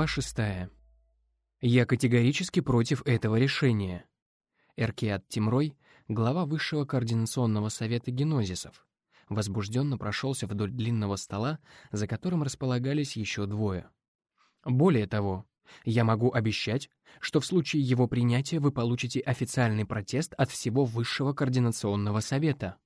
Глава шестая. Я категорически против этого решения. Эркиат Тимрой, глава Высшего координационного совета генозисов, возбужденно прошелся вдоль длинного стола, за которым располагались еще двое. Более того, я могу обещать, что в случае его принятия вы получите официальный протест от всего Высшего координационного совета.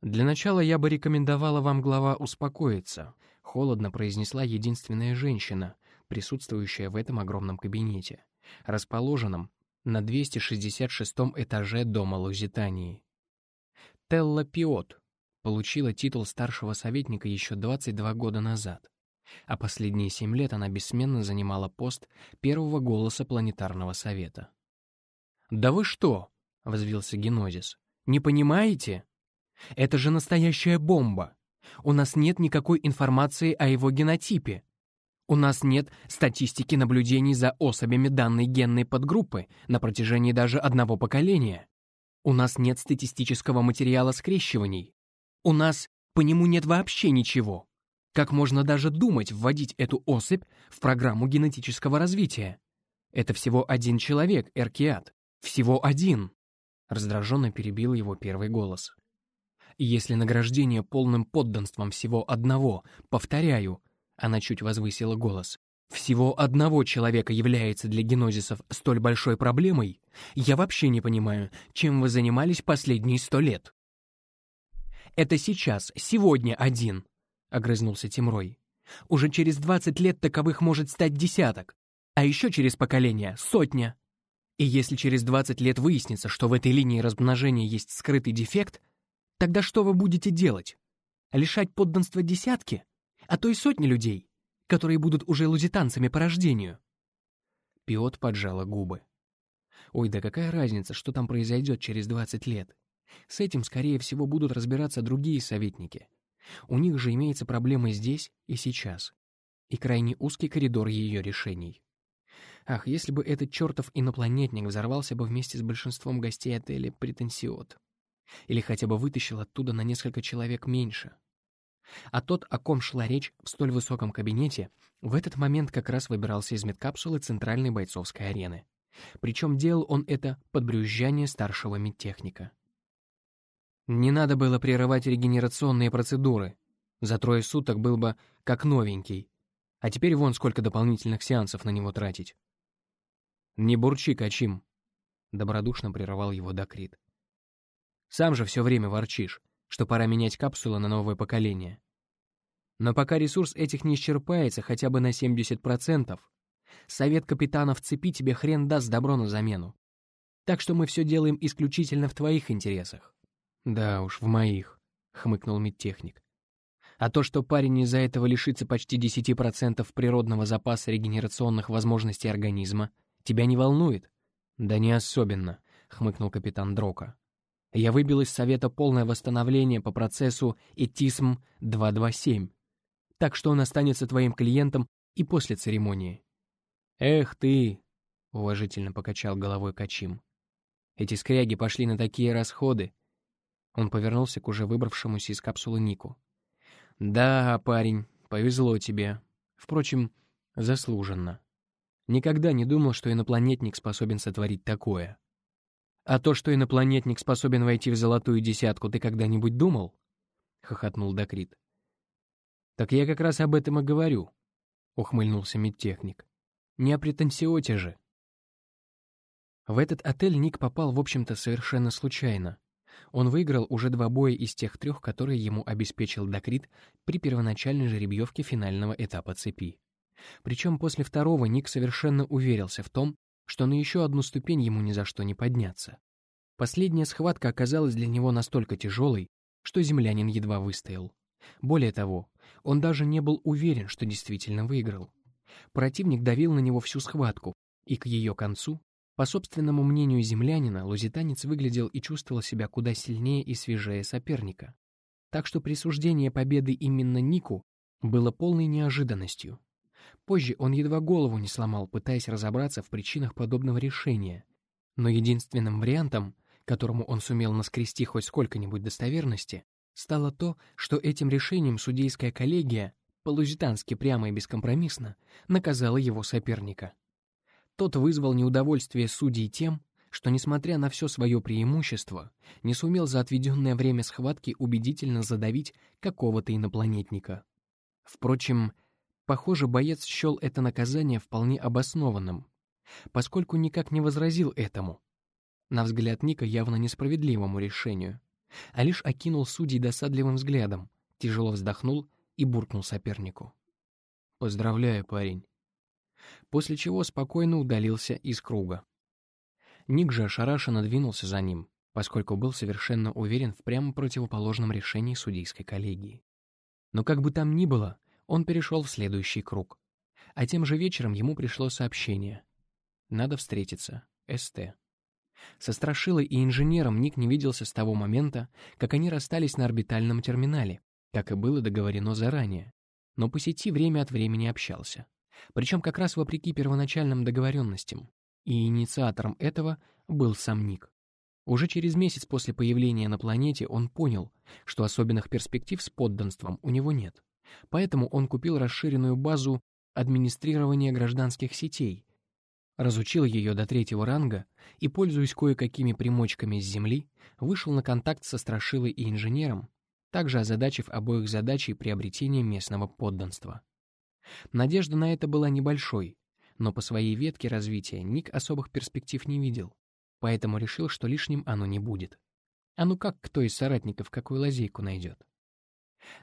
Для начала я бы рекомендовала вам, глава, успокоиться, холодно произнесла единственная женщина, присутствующая в этом огромном кабинете, расположенном на 266-м этаже дома Лузитании. Телла Пиот получила титул старшего советника еще 22 года назад, а последние 7 лет она бессменно занимала пост первого голоса планетарного совета. «Да вы что?» — возвился Генозис. «Не понимаете? Это же настоящая бомба! У нас нет никакой информации о его генотипе. У нас нет статистики наблюдений за особями данной генной подгруппы на протяжении даже одного поколения. У нас нет статистического материала скрещиваний. У нас по нему нет вообще ничего. Как можно даже думать вводить эту особь в программу генетического развития? Это всего один человек, Эркиат. Всего один. Раздраженно перебил его первый голос. Если награждение полным подданством всего одного, повторяю, она чуть возвысила голос. Всего одного человека является для генозисов столь большой проблемой, я вообще не понимаю, чем вы занимались последние сто лет. Это сейчас, сегодня один, — огрызнулся Тимрой. Уже через двадцать лет таковых может стать десяток, а еще через поколение — сотня. И если через двадцать лет выяснится, что в этой линии размножения есть скрытый дефект, тогда что вы будете делать? Лишать подданства десятки? А то и сотни людей, которые будут уже лузитанцами по рождению. Пиот поджала губы. Ой, да какая разница, что там произойдет через 20 лет? С этим, скорее всего, будут разбираться другие советники. У них же имеется проблема здесь и сейчас. И крайне узкий коридор ее решений. Ах, если бы этот чертов инопланетник взорвался бы вместе с большинством гостей отеля «Претенсиот». Или хотя бы вытащил оттуда на несколько человек меньше. А тот, о ком шла речь в столь высоком кабинете, в этот момент как раз выбирался из медкапсулы центральной бойцовской арены. Причем делал он это под брюзжание старшего медтехника. Не надо было прерывать регенерационные процедуры. За трое суток был бы как новенький. А теперь вон сколько дополнительных сеансов на него тратить. «Не бурчи, Качим», — добродушно прервал его Дакрит. «Сам же все время ворчишь что пора менять капсулы на новое поколение. Но пока ресурс этих не исчерпается хотя бы на 70%, совет капитанов цепи тебе хрен даст добро на замену. Так что мы все делаем исключительно в твоих интересах. Да уж, в моих, — хмыкнул медтехник. А то, что парень из-за этого лишится почти 10% природного запаса регенерационных возможностей организма, тебя не волнует? Да не особенно, — хмыкнул капитан Дрока. Я выбил из совета полное восстановление по процессу ЭТИСМ-227, так что он останется твоим клиентом и после церемонии. «Эх ты!» — уважительно покачал головой Качим. «Эти скряги пошли на такие расходы!» Он повернулся к уже выбравшемуся из капсулы Нику. «Да, парень, повезло тебе. Впрочем, заслуженно. Никогда не думал, что инопланетник способен сотворить такое». «А то, что инопланетник способен войти в золотую десятку, ты когда-нибудь думал?» — хохотнул Дакрит. «Так я как раз об этом и говорю», — ухмыльнулся медтехник. «Не о претенсиоте же». В этот отель Ник попал, в общем-то, совершенно случайно. Он выиграл уже два боя из тех трех, которые ему обеспечил Дакрит при первоначальной жеребьевке финального этапа цепи. Причем после второго Ник совершенно уверился в том, что на еще одну ступень ему ни за что не подняться. Последняя схватка оказалась для него настолько тяжелой, что землянин едва выстоял. Более того, он даже не был уверен, что действительно выиграл. Противник давил на него всю схватку, и к ее концу, по собственному мнению землянина, лузитанец выглядел и чувствовал себя куда сильнее и свежее соперника. Так что присуждение победы именно Нику было полной неожиданностью. Позже он едва голову не сломал, пытаясь разобраться в причинах подобного решения. Но единственным вариантом, которому он сумел наскрести хоть сколько-нибудь достоверности, стало то, что этим решением судейская коллегия по-лузитански прямо и бескомпромиссно, наказала его соперника. Тот вызвал неудовольствие судей тем, что, несмотря на все свое преимущество, не сумел за отведенное время схватки убедительно задавить какого-то инопланетника. Впрочем, похоже, боец счел это наказание вполне обоснованным, поскольку никак не возразил этому. На взгляд Ника явно несправедливому решению, а лишь окинул судей досадливым взглядом, тяжело вздохнул и буркнул сопернику. «Поздравляю, парень». После чего спокойно удалился из круга. Ник же ошарашенно двинулся за ним, поскольку был совершенно уверен в прямо противоположном решении судейской коллегии. Но как бы там ни было, он перешел в следующий круг. А тем же вечером ему пришло сообщение. «Надо встретиться. СТ». Со Страшилой и инженером Ник не виделся с того момента, как они расстались на орбитальном терминале, как и было договорено заранее. Но по сети время от времени общался. Причем как раз вопреки первоначальным договоренностям. И инициатором этого был сам Ник. Уже через месяц после появления на планете он понял, что особенных перспектив с подданством у него нет. Поэтому он купил расширенную базу администрирования гражданских сетей, разучил ее до третьего ранга и, пользуясь кое-какими примочками с Земли, вышел на контакт со Страшилой и инженером, также озадачив обоих задачей приобретения местного подданства. Надежда на это была небольшой, но по своей ветке развития Ник особых перспектив не видел, поэтому решил, что лишним оно не будет. А ну как кто из соратников какую лазейку найдет?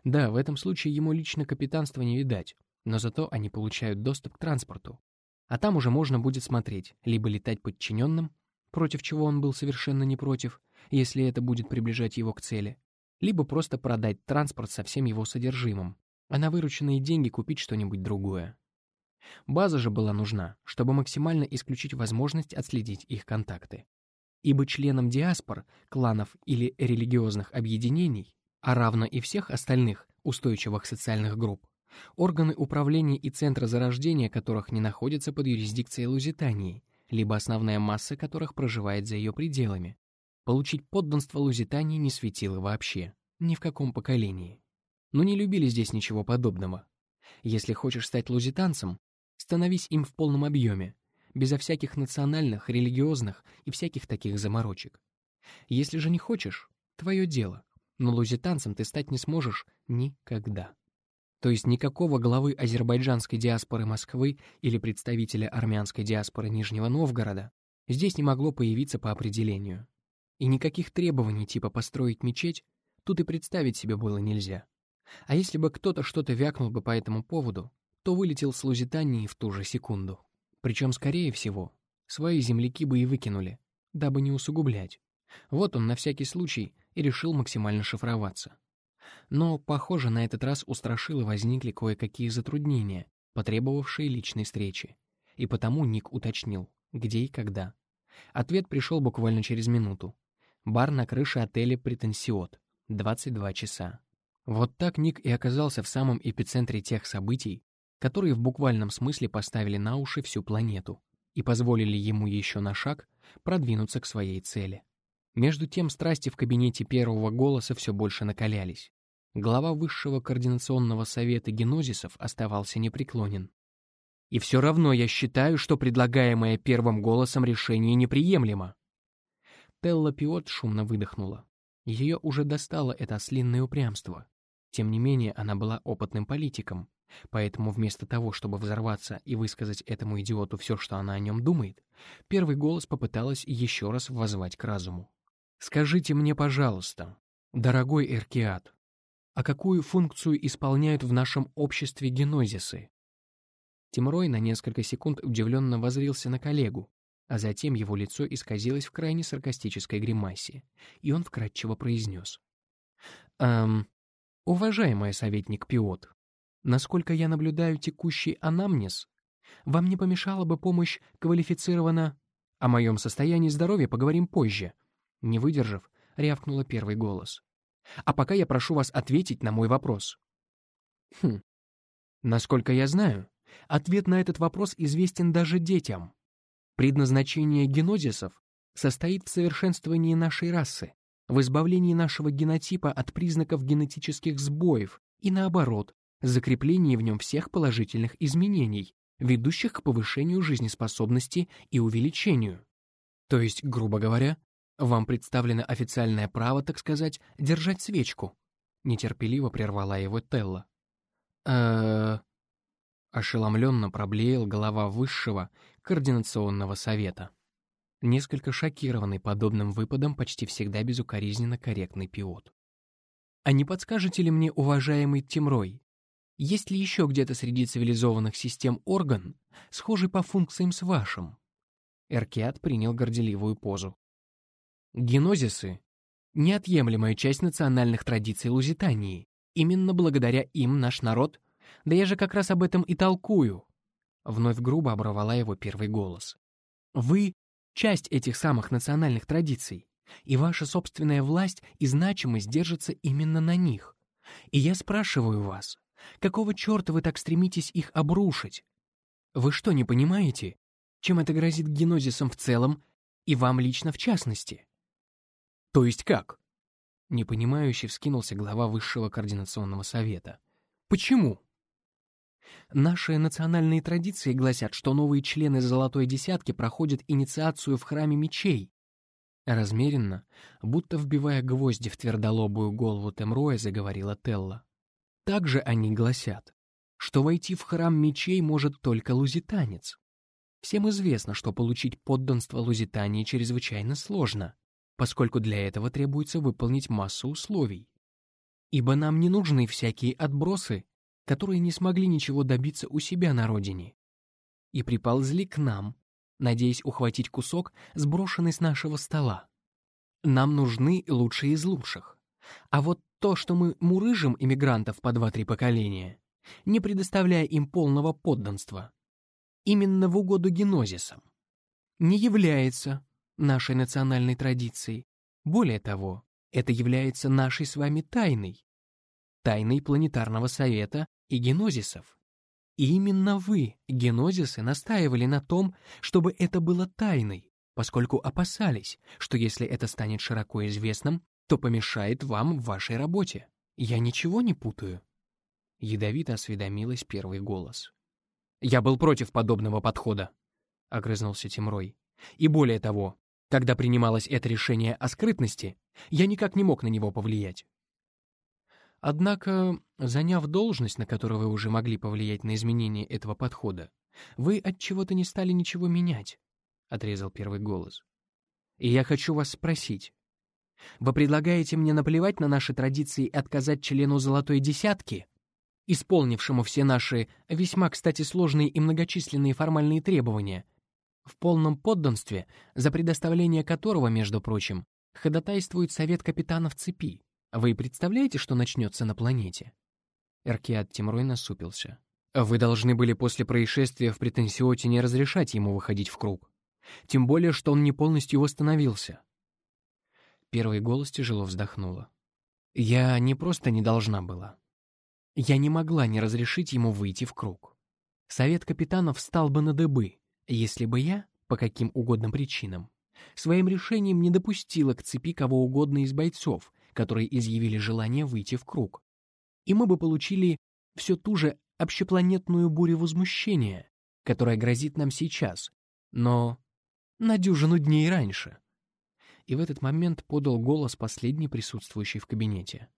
Да, в этом случае ему лично капитанства не видать, но зато они получают доступ к транспорту. А там уже можно будет смотреть, либо летать подчиненным, против чего он был совершенно не против, если это будет приближать его к цели, либо просто продать транспорт со всем его содержимым, а на вырученные деньги купить что-нибудь другое. База же была нужна, чтобы максимально исключить возможность отследить их контакты. Ибо членам диаспор, кланов или религиозных объединений, а равно и всех остальных устойчивых социальных групп, органы управления и центра зарождения которых не находятся под юрисдикцией Лузитании, либо основная масса которых проживает за ее пределами, получить подданство Лузитании не светило вообще, ни в каком поколении. Но не любили здесь ничего подобного. Если хочешь стать лузитанцем, становись им в полном объеме, безо всяких национальных, религиозных и всяких таких заморочек. Если же не хочешь, твое дело, но лузитанцем ты стать не сможешь никогда. То есть никакого главы азербайджанской диаспоры Москвы или представителя армянской диаспоры Нижнего Новгорода здесь не могло появиться по определению. И никаких требований типа построить мечеть тут и представить себе было нельзя. А если бы кто-то что-то вякнул бы по этому поводу, то вылетел с Лузитании в ту же секунду. Причем, скорее всего, свои земляки бы и выкинули, дабы не усугублять. Вот он на всякий случай и решил максимально шифроваться. Но, похоже, на этот раз у Страшила возникли кое-какие затруднения, потребовавшие личной встречи. И потому Ник уточнил, где и когда. Ответ пришел буквально через минуту. Бар на крыше отеля «Претенсиот». 22 часа. Вот так Ник и оказался в самом эпицентре тех событий, которые в буквальном смысле поставили на уши всю планету и позволили ему еще на шаг продвинуться к своей цели. Между тем страсти в кабинете первого голоса все больше накалялись. Глава высшего координационного совета генозисов оставался непреклонен. «И все равно я считаю, что предлагаемое первым голосом решение неприемлемо». Телла Пиот шумно выдохнула. Ее уже достало это ослинное упрямство. Тем не менее, она была опытным политиком, поэтому вместо того, чтобы взорваться и высказать этому идиоту все, что она о нем думает, первый голос попыталась еще раз воззвать к разуму. «Скажите мне, пожалуйста, дорогой Эркиат, а какую функцию исполняют в нашем обществе генозисы?» Тимрой на несколько секунд удивленно возрился на коллегу, а затем его лицо исказилось в крайне саркастической гримасе, и он вкратчиво произнес. «Эм, Уважаемый советник Пиот, насколько я наблюдаю текущий анамнез, вам не помешала бы помощь квалифицирована... О моем состоянии здоровья поговорим позже. Не выдержав, рявкнула первый голос. А пока я прошу вас ответить на мой вопрос. Хм. Насколько я знаю, ответ на этот вопрос известен даже детям. Предназначение генозисов состоит в совершенствовании нашей расы в избавлении нашего генотипа от признаков генетических сбоев и, наоборот, закрепление в нем всех положительных изменений, ведущих к повышению жизнеспособности и увеличению. То есть, грубо говоря, вам представлено официальное право, так сказать, держать свечку. Нетерпеливо прервала его Телла. э Ошеломленно проблеял голова высшего координационного совета. Несколько шокированный подобным выпадом почти всегда безукоризненно корректный пиот. «А не подскажете ли мне, уважаемый Тимрой, есть ли еще где-то среди цивилизованных систем орган, схожий по функциям с вашим?» Эркиат принял горделивую позу. Генозисы — неотъемлемая часть национальных традиций Лузитании. Именно благодаря им наш народ... Да я же как раз об этом и толкую. Вновь грубо оборвала его первый голос. Вы — часть этих самых национальных традиций, и ваша собственная власть и значимость держатся именно на них. И я спрашиваю вас, какого черта вы так стремитесь их обрушить? Вы что, не понимаете, чем это грозит генозисом в целом и вам лично в частности? То есть как? Непонимающе вскинулся глава Высшего координационного совета. Почему? Наши национальные традиции гласят, что новые члены Золотой Десятки проходят инициацию в Храме Мечей. Размеренно, будто вбивая гвозди в твердолобую голову Темроя, заговорила Телла. Также они гласят, что войти в Храм Мечей может только лузитанец. Всем известно, что получить подданство Лузитании чрезвычайно сложно, поскольку для этого требуется выполнить массу условий. Ибо нам не нужны всякие отбросы, которые не смогли ничего добиться у себя на родине. И приползли к нам, надеясь ухватить кусок, сброшенный с нашего стола. Нам нужны лучшие из лучших. А вот то, что мы мурыжим иммигрантов по два-три поколения, не предоставляя им полного подданства, именно в угоду генозисам, не является нашей национальной традицией. Более того, это является нашей с вами тайной, тайной планетарного совета и генозисов. И именно вы, генозисы, настаивали на том, чтобы это было тайной, поскольку опасались, что если это станет широко известным, то помешает вам в вашей работе. Я ничего не путаю. Ядовито осведомилась первый голос. «Я был против подобного подхода», — огрызнулся Тимрой. «И более того, когда принималось это решение о скрытности, я никак не мог на него повлиять. Однако, заняв должность, на которую вы уже могли повлиять на изменение этого подхода, вы от чего-то не стали ничего менять, — отрезал первый голос. И я хочу вас спросить. Вы предлагаете мне наплевать на наши традиции и отказать члену «Золотой десятки»? исполнившему все наши, весьма, кстати, сложные и многочисленные формальные требования, в полном подданстве, за предоставление которого, между прочим, ходатайствует Совет Капитанов Цепи. Вы представляете, что начнется на планете?» Эркиад Тимрой насупился. «Вы должны были после происшествия в претенсиоте не разрешать ему выходить в круг. Тем более, что он не полностью восстановился». Первый голос тяжело вздохнула. «Я не просто не должна была. Я не могла не разрешить ему выйти в круг. Совет капитанов встал бы на дыбы, если бы я, по каким угодно причинам, своим решением не допустила к цепи кого угодно из бойцов, которые изъявили желание выйти в круг. И мы бы получили все ту же общепланетную бурю возмущения, которая грозит нам сейчас, но на дюжину дней раньше. И в этот момент подал голос последний присутствующий в кабинете.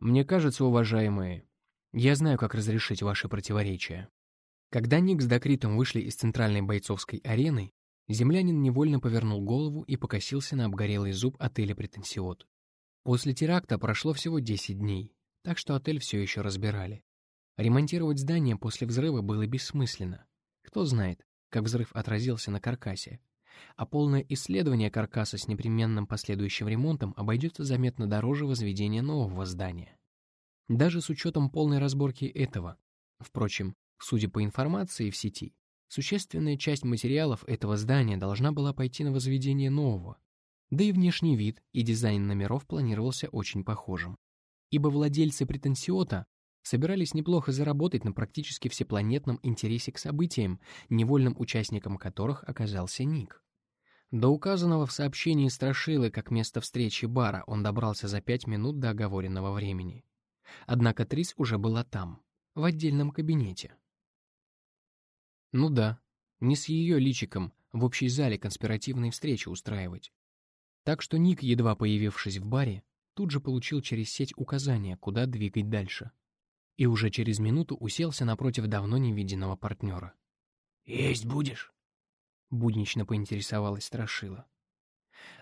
Мне кажется, уважаемые, я знаю, как разрешить ваши противоречия. Когда Ник с Докритом вышли из центральной бойцовской арены, землянин невольно повернул голову и покосился на обгорелый зуб отеля «Претенсиот». После теракта прошло всего 10 дней, так что отель все еще разбирали. Ремонтировать здание после взрыва было бессмысленно. Кто знает, как взрыв отразился на каркасе. А полное исследование каркаса с непременным последующим ремонтом обойдется заметно дороже возведения нового здания. Даже с учетом полной разборки этого. Впрочем, судя по информации в сети, существенная часть материалов этого здания должна была пойти на возведение нового. Да и внешний вид и дизайн номеров планировался очень похожим. Ибо владельцы претенсиота собирались неплохо заработать на практически всепланетном интересе к событиям, невольным участником которых оказался Ник. До указанного в сообщении Страшилы как место встречи бара он добрался за пять минут до оговоренного времени. Однако Трис уже была там, в отдельном кабинете. Ну да, не с ее личиком в общей зале конспиративные встречи устраивать. Так что Ник, едва появившись в баре, тут же получил через сеть указания, куда двигать дальше. И уже через минуту уселся напротив давно невиденного партнера. «Есть будешь?» — буднично поинтересовалась Страшила.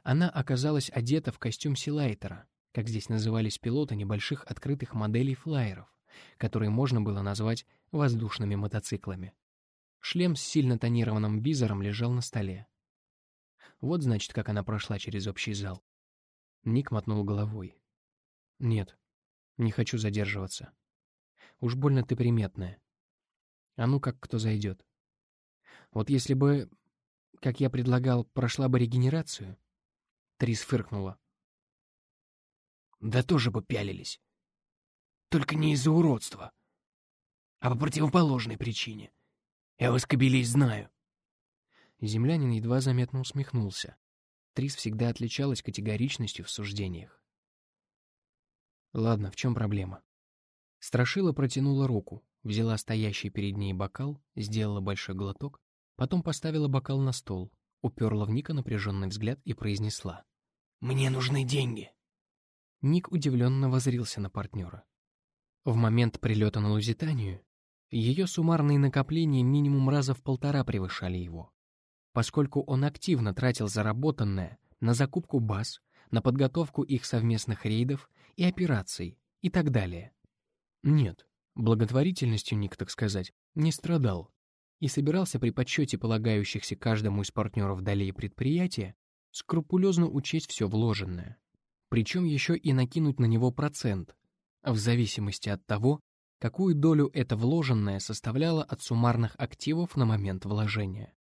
Она оказалась одета в костюм Силайтера, как здесь назывались пилоты небольших открытых моделей флайеров, которые можно было назвать воздушными мотоциклами. Шлем с сильно тонированным визором лежал на столе. Вот, значит, как она прошла через общий зал. Ник мотнул головой. «Нет, не хочу задерживаться. Уж больно ты приметная. А ну как кто зайдет. Вот если бы, как я предлагал, прошла бы регенерацию...» Трис фыркнула. «Да тоже бы пялились. Только не из-за уродства, а по противоположной причине. Я вас, кобелей, знаю. Землянин едва заметно усмехнулся. Трис всегда отличалась категоричностью в суждениях. Ладно, в чем проблема? Страшила протянула руку, взяла стоящий перед ней бокал, сделала большой глоток, потом поставила бокал на стол, уперла в Ника напряженный взгляд и произнесла. «Мне нужны деньги». Ник удивленно возрился на партнера. В момент прилета на Лузитанию ее суммарные накопления минимум раза в полтора превышали его поскольку он активно тратил заработанное на закупку баз, на подготовку их совместных рейдов и операций и так далее. Нет, благотворительностью Ник, так сказать, не страдал и собирался при подсчете полагающихся каждому из партнеров долей предприятия скрупулезно учесть все вложенное, причем еще и накинуть на него процент, в зависимости от того, какую долю это вложенное составляло от суммарных активов на момент вложения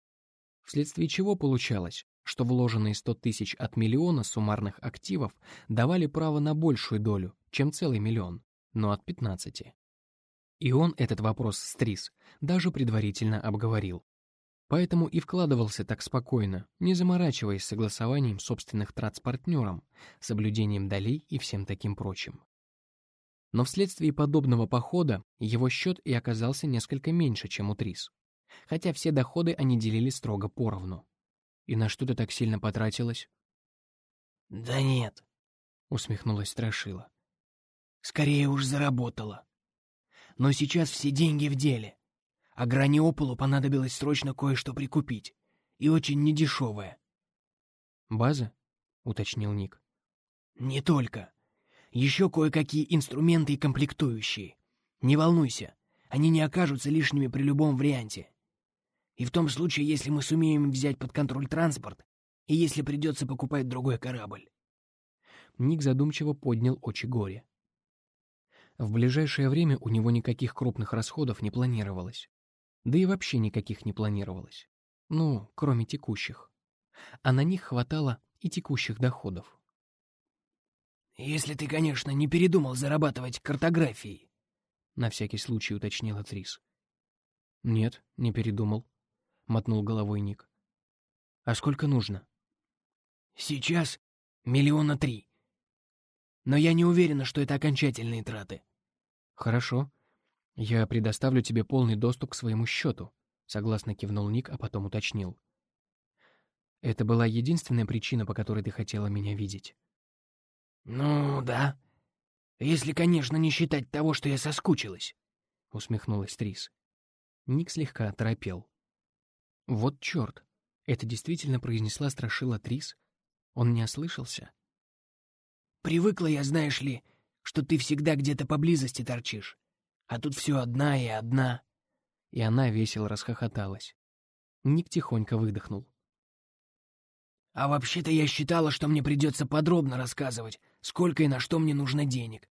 вследствие чего получалось, что вложенные 100 тысяч от миллиона суммарных активов давали право на большую долю, чем целый миллион, но от 15. И он этот вопрос с Трис даже предварительно обговорил. Поэтому и вкладывался так спокойно, не заморачиваясь согласованием собственных трат с партнером, соблюдением долей и всем таким прочим. Но вследствие подобного похода его счет и оказался несколько меньше, чем у Трис хотя все доходы они делили строго поровну. «И на что ты так сильно потратилась?» «Да нет», — усмехнулась Страшила. «Скорее уж заработала. Но сейчас все деньги в деле, а Граниополу понадобилось срочно кое-что прикупить, и очень недешевое». «База?» — уточнил Ник. «Не только. Еще кое-какие инструменты и комплектующие. Не волнуйся, они не окажутся лишними при любом варианте. И в том случае, если мы сумеем взять под контроль транспорт, и если придется покупать другой корабль. Ник задумчиво поднял очи горе. В ближайшее время у него никаких крупных расходов не планировалось. Да и вообще никаких не планировалось. Ну, кроме текущих. А на них хватало и текущих доходов. «Если ты, конечно, не передумал зарабатывать картографией», — на всякий случай уточнила Трис. «Нет, не передумал», — мотнул головой Ник. «А сколько нужно?» «Сейчас миллиона три. Но я не уверена, что это окончательные траты». «Хорошо. Я предоставлю тебе полный доступ к своему счету», — согласно кивнул Ник, а потом уточнил. «Это была единственная причина, по которой ты хотела меня видеть?» «Ну, да. Если, конечно, не считать того, что я соскучилась», — усмехнулась Трис. Ник слегка оторопел. Вот черт! Это действительно произнесла Страшила Трис? Он не ослышался? «Привыкла я, знаешь ли, что ты всегда где-то поблизости торчишь, а тут все одна и одна». И она весело расхохоталась. Ник тихонько выдохнул. «А вообще-то я считала, что мне придется подробно рассказывать, сколько и на что мне нужно денег.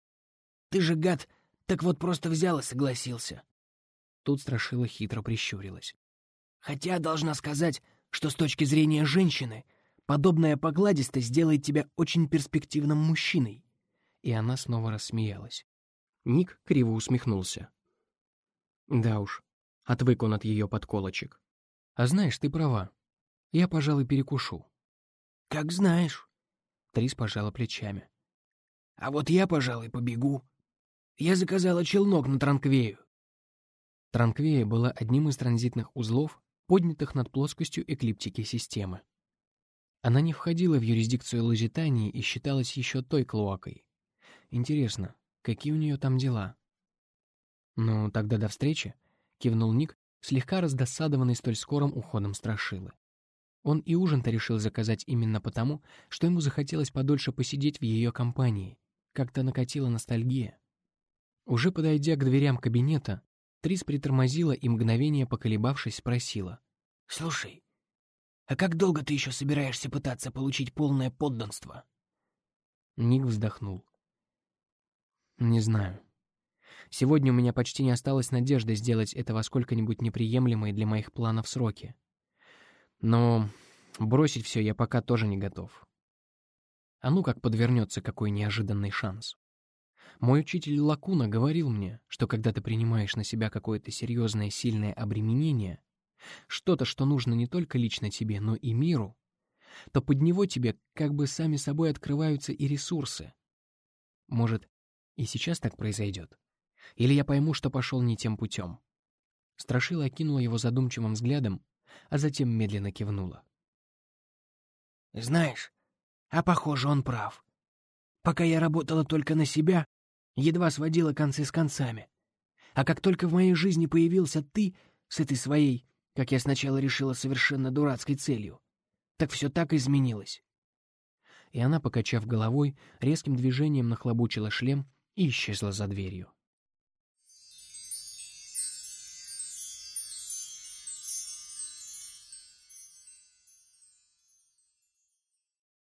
Ты же, гад, так вот просто взял и согласился». Тут Страшила хитро прищурилась. Хотя должна сказать, что с точки зрения женщины, подобная погладистость сделает тебя очень перспективным мужчиной. И она снова рассмеялась. Ник криво усмехнулся. Да уж, отвык он от ее подколочек. А знаешь, ты права. Я, пожалуй, перекушу. Как знаешь. Трис пожала плечами. А вот я, пожалуй, побегу. Я заказала челнок на Транквею. Транквея была одним из транзитных узлов, поднятых над плоскостью эклиптики системы. Она не входила в юрисдикцию Лузитании и считалась еще той клоакой. Интересно, какие у нее там дела? «Ну, тогда до встречи», — кивнул Ник, слегка раздосадованный столь скорым уходом Страшилы. Он и ужин-то решил заказать именно потому, что ему захотелось подольше посидеть в ее компании. Как-то накатила ностальгия. Уже подойдя к дверям кабинета, Трис притормозила и, мгновение поколебавшись, спросила. «Слушай, а как долго ты еще собираешься пытаться получить полное подданство?» Ник вздохнул. «Не знаю. Сегодня у меня почти не осталось надежды сделать это во сколько-нибудь неприемлемые для моих планов сроки. Но бросить все я пока тоже не готов. А ну как подвернется какой неожиданный шанс. Мой учитель Лакуна говорил мне, что когда ты принимаешь на себя какое-то серьезное сильное обременение, что-то, что нужно не только лично тебе, но и миру, то под него тебе как бы сами собой открываются и ресурсы. Может, и сейчас так произойдет? Или я пойму, что пошел не тем путем? Страшила окинула его задумчивым взглядом, а затем медленно кивнула. «Знаешь, а похоже, он прав. Пока я работала только на себя, едва сводила концы с концами. А как только в моей жизни появился ты с этой своей, как я сначала решила, совершенно дурацкой целью, так все так изменилось». И она, покачав головой, резким движением нахлобучила шлем и исчезла за дверью.